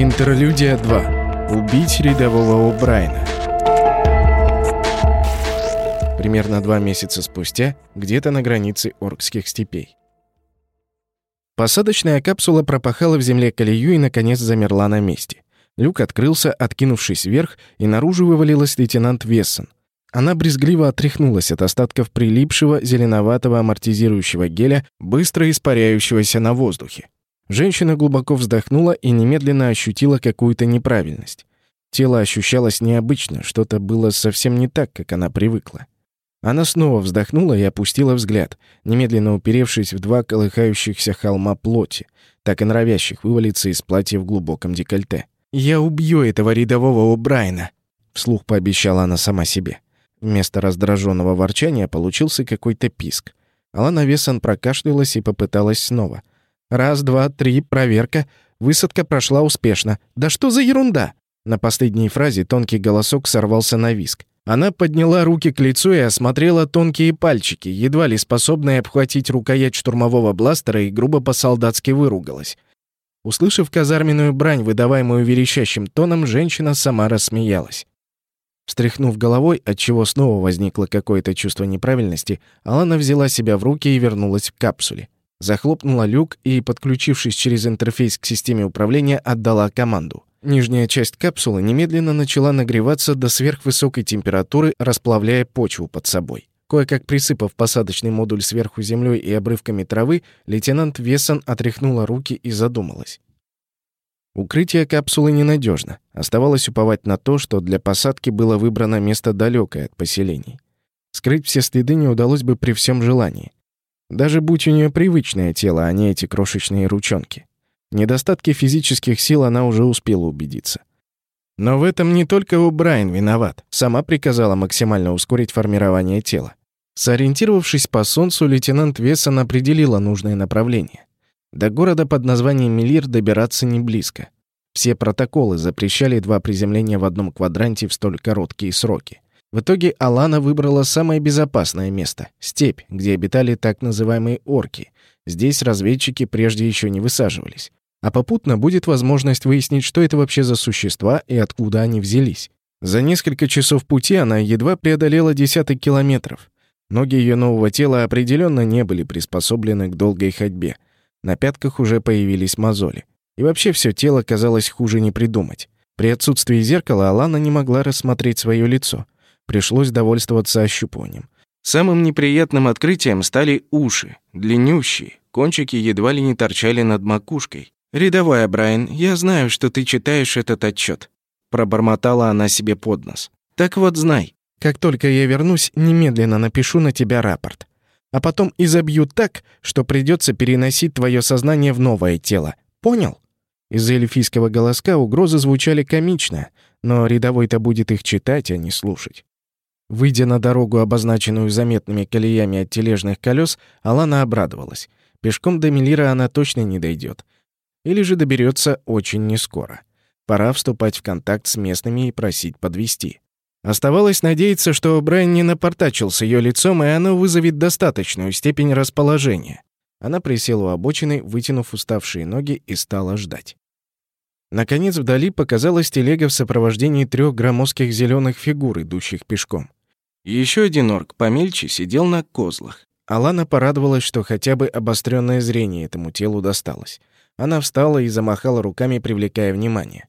Интерлюдия 2. Убить рядового О'Брайна. Примерно два месяца спустя, где-то на границе Оркских степей. Посадочная капсула пропахала в земле колею и, наконец, замерла на месте. Люк открылся, откинувшись вверх, и наружу вывалилась лейтенант Вессон. Она брезгливо отряхнулась от остатков прилипшего зеленоватого амортизирующего геля, быстро испаряющегося на воздухе. Женщина глубоко вздохнула и немедленно ощутила какую-то неправильность. Тело ощущалось необычно, что-то было совсем не так, как она привыкла. Она снова вздохнула и опустила взгляд, немедленно уперевшись в два колыхающихся холма плоти, так и норовящих вывалиться из платья в глубоком декольте. «Я убью этого рядового О'Брайна», — вслух пообещала она сама себе. Вместо раздраженного ворчания получился какой-то писк. Алана Весон прокашлялась и попыталась снова. Раз, два, три, проверка. Высадка прошла успешно. Да что за ерунда? На последней фразе тонкий голосок сорвался на виск. Она подняла руки к лицу и осмотрела тонкие пальчики, едва ли способные обхватить рукоять штурмового бластера, и грубо по-солдатски выругалась. Услышав казарменную брань, выдаваемую верещащим тоном, женщина сама рассмеялась. Встряхнув головой, отчего снова возникло какое-то чувство неправильности, Алана взяла себя в руки и вернулась в капсуле. Захлопнула люк и, подключившись через интерфейс к системе управления, отдала команду. Нижняя часть капсулы немедленно начала нагреваться до сверхвысокой температуры, расплавляя почву под собой. Кое-как присыпав посадочный модуль сверху землей и обрывками травы, лейтенант Вессон отряхнула руки и задумалась. Укрытие капсулы ненадежно. Оставалось уповать на то, что для посадки было выбрано место далекое от поселений. Скрыть все следы не удалось бы при всем желании. Даже будь у нее привычное тело, а не эти крошечные ручонки. Недостатки физических сил она уже успела убедиться. Но в этом не только Брайан виноват. Сама приказала максимально ускорить формирование тела. Сориентировавшись по солнцу, лейтенант Вессон определила нужное направление. До города под названием Мелир добираться не близко. Все протоколы запрещали два приземления в одном квадранте в столь короткие сроки. В итоге Алана выбрала самое безопасное место — степь, где обитали так называемые орки. Здесь разведчики прежде еще не высаживались. А попутно будет возможность выяснить, что это вообще за существа и откуда они взялись. За несколько часов пути она едва преодолела десяток километров. Ноги ее нового тела определенно не были приспособлены к долгой ходьбе. На пятках уже появились мозоли. И вообще все тело казалось хуже не придумать. При отсутствии зеркала Алана не могла рассмотреть свое лицо — Пришлось довольствоваться ощупыванием. Самым неприятным открытием стали уши, длиннющие, кончики едва ли не торчали над макушкой. «Рядовая, Брайан, я знаю, что ты читаешь этот отчет. Пробормотала она себе под нос. «Так вот знай, как только я вернусь, немедленно напишу на тебя рапорт. А потом изобью так, что придется переносить твое сознание в новое тело. Понял?» Из эльфийского голоска угрозы звучали комично, но рядовой-то будет их читать, а не слушать. Выйдя на дорогу, обозначенную заметными колеями от тележных колес, Алана обрадовалась. Пешком до Мелира она точно не дойдет. Или же доберется очень нескоро. Пора вступать в контакт с местными и просить подвести. Оставалось надеяться, что Брайан не напортачил с ее лицом, и оно вызовет достаточную степень расположения. Она присела у обочины, вытянув уставшие ноги, и стала ждать. Наконец вдали показалась телега в сопровождении трех громоздких зеленых фигур, идущих пешком. Еще один орк помельче сидел на козлах. Алана порадовалась, что хотя бы обостренное зрение этому телу досталось. Она встала и замахала руками, привлекая внимание.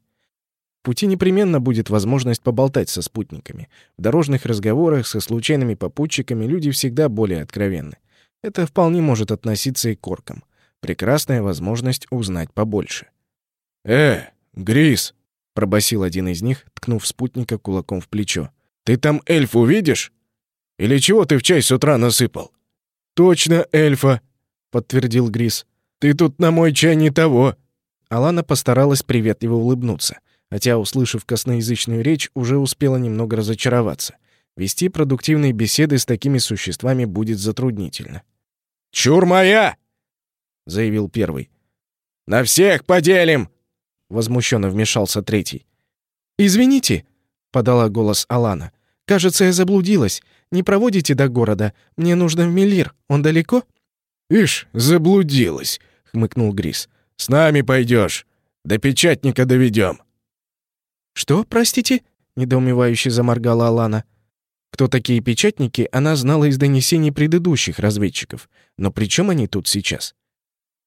В пути непременно будет возможность поболтать со спутниками. В дорожных разговорах со случайными попутчиками люди всегда более откровенны. Это вполне может относиться и к оркам. Прекрасная возможность узнать побольше. «Э, Грис!» — пробасил один из них, ткнув спутника кулаком в плечо. Ты там эльф увидишь? Или чего ты в чай с утра насыпал?» «Точно эльфа», — подтвердил Грис. «Ты тут на мой чай не того». Алана постаралась приветливо улыбнуться, хотя, услышав косноязычную речь, уже успела немного разочароваться. Вести продуктивные беседы с такими существами будет затруднительно. «Чур моя!» — заявил первый. «На всех поделим!» — возмущенно вмешался третий. «Извините», — подала голос Алана. «Кажется, я заблудилась. Не проводите до города. Мне нужно в Мелир. Он далеко?» «Ишь, заблудилась», — хмыкнул Грис. «С нами пойдешь. До печатника доведем. «Что, простите?» — недоумевающе заморгала Алана. Кто такие печатники, она знала из донесений предыдущих разведчиков. Но при чем они тут сейчас?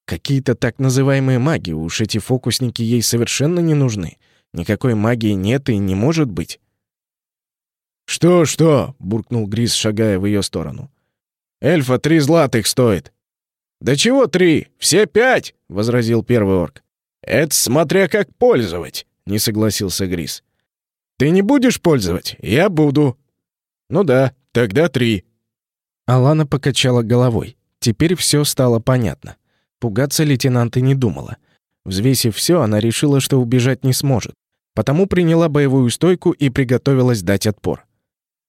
Какие-то так называемые маги, уж эти фокусники ей совершенно не нужны. Никакой магии нет и не может быть. «Что-что?» — буркнул Грис, шагая в ее сторону. «Эльфа три златых стоит». «Да чего три? Все пять!» — возразил первый орк. «Это смотря как пользовать», — не согласился Грис. «Ты не будешь пользовать? Я буду». «Ну да, тогда три». Алана покачала головой. Теперь все стало понятно. Пугаться лейтенант и не думала. Взвесив все, она решила, что убежать не сможет. Потому приняла боевую стойку и приготовилась дать отпор.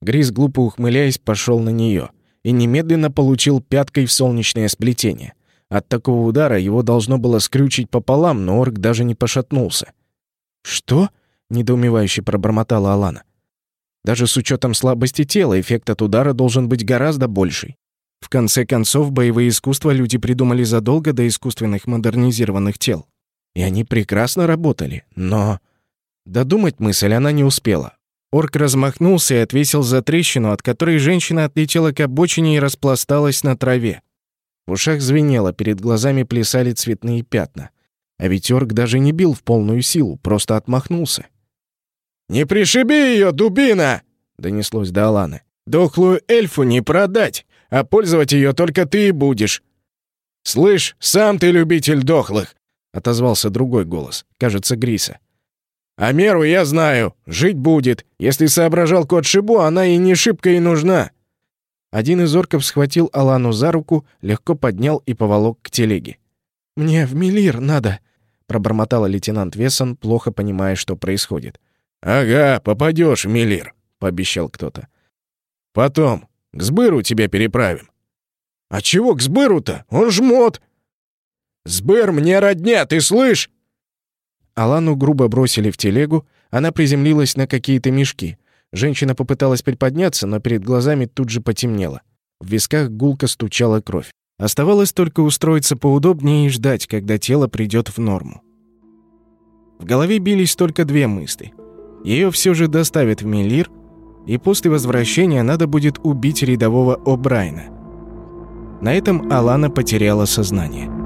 Грис, глупо ухмыляясь, пошел на нее и немедленно получил пяткой в солнечное сплетение. От такого удара его должно было скрючить пополам, но орк даже не пошатнулся. «Что?» — недоумевающе пробормотала Алана. Даже с учетом слабости тела эффект от удара должен быть гораздо больший. В конце концов, боевые искусства люди придумали задолго до искусственных модернизированных тел. И они прекрасно работали, но... Додумать мысль она не успела. Орк размахнулся и отвесил за трещину, от которой женщина отлетела к обочине и распласталась на траве. В ушах звенело, перед глазами плясали цветные пятна. А ведь орк даже не бил в полную силу, просто отмахнулся. «Не пришиби ее, дубина!» — донеслось до Аланы. «Дохлую эльфу не продать! а пользовать ее только ты и будешь». «Слышь, сам ты любитель дохлых», — отозвался другой голос, кажется, Гриса. «А меру я знаю, жить будет. Если соображал кот Шибу, она и не шибко и нужна». Один из орков схватил Алану за руку, легко поднял и поволок к телеге. «Мне в Милир надо», — пробормотала лейтенант Весон, плохо понимая, что происходит. «Ага, попадешь в Милир», — пообещал кто-то. «Потом, к Сбыру тебя переправим». «А чего к Сбыру-то? Он жмот!» «Сбыр мне родня, ты слышь?» Алану грубо бросили в телегу, она приземлилась на какие-то мешки. Женщина попыталась приподняться, но перед глазами тут же потемнело. В висках гулко стучала кровь. Оставалось только устроиться поудобнее и ждать, когда тело придет в норму. В голове бились только две мысли. Ее все же доставят в Мелир — и после возвращения надо будет убить рядового О'Брайна. На этом Алана потеряла сознание.